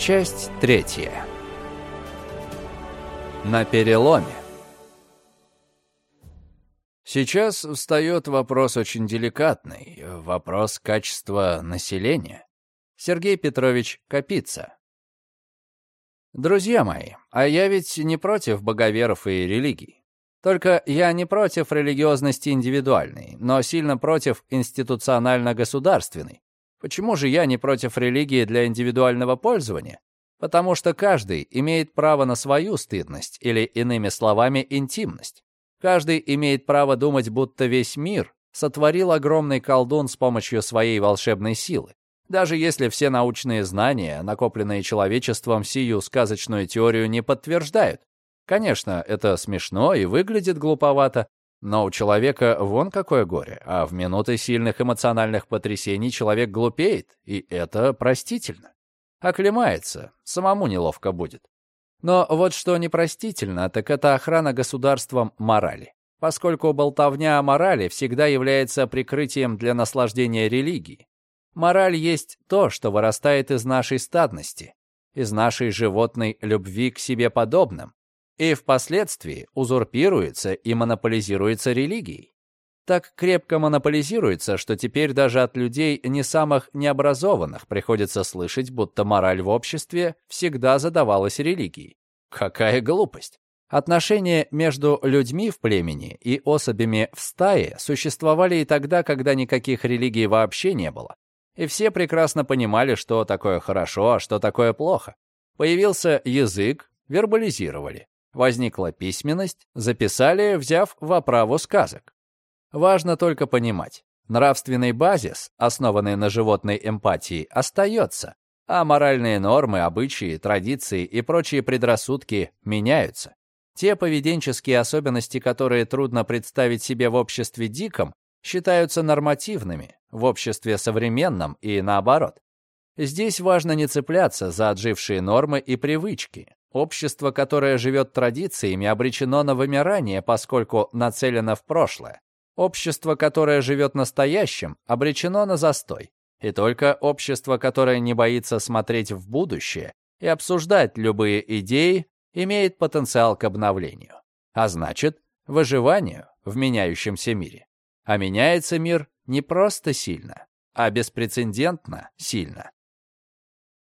Часть третья. На переломе. Сейчас встает вопрос очень деликатный, вопрос качества населения. Сергей Петрович Капица. Друзья мои, а я ведь не против боговеров и религий. Только я не против религиозности индивидуальной, но сильно против институционально-государственной. Почему же я не против религии для индивидуального пользования? Потому что каждый имеет право на свою стыдность, или, иными словами, интимность. Каждый имеет право думать, будто весь мир сотворил огромный колдун с помощью своей волшебной силы. Даже если все научные знания, накопленные человечеством, сию сказочную теорию не подтверждают. Конечно, это смешно и выглядит глуповато, но у человека вон какое горе, а в минуты сильных эмоциональных потрясений человек глупеет, и это простительно. Оклемается, самому неловко будет. Но вот что непростительно, так это охрана государством морали. Поскольку болтовня о морали всегда является прикрытием для наслаждения религии. Мораль есть то, что вырастает из нашей стадности, из нашей животной любви к себе подобным, и впоследствии узурпируется и монополизируется религией. Так крепко монополизируется, что теперь даже от людей не самых необразованных приходится слышать, будто мораль в обществе всегда задавалась религией. Какая глупость! Отношения между людьми в племени и особями в стае существовали и тогда, когда никаких религий вообще не было. И все прекрасно понимали, что такое хорошо, а что такое плохо. Появился язык, вербализировали. Возникла письменность, записали, взяв в оправу сказок. Важно только понимать, нравственный базис, основанный на животной эмпатии, остается, а моральные нормы, обычаи, традиции и прочие предрассудки меняются. Те поведенческие особенности, которые трудно представить себе в обществе диком, считаются нормативными, в обществе современном и наоборот. Здесь важно не цепляться за отжившие нормы и привычки. Общество, которое живет традициями, обречено на вымирание, поскольку нацелено в прошлое. Общество, которое живет настоящим, обречено на застой. И только общество, которое не боится смотреть в будущее и обсуждать любые идеи, имеет потенциал к обновлению. А значит, выживанию в меняющемся мире. А меняется мир не просто сильно, а беспрецедентно сильно.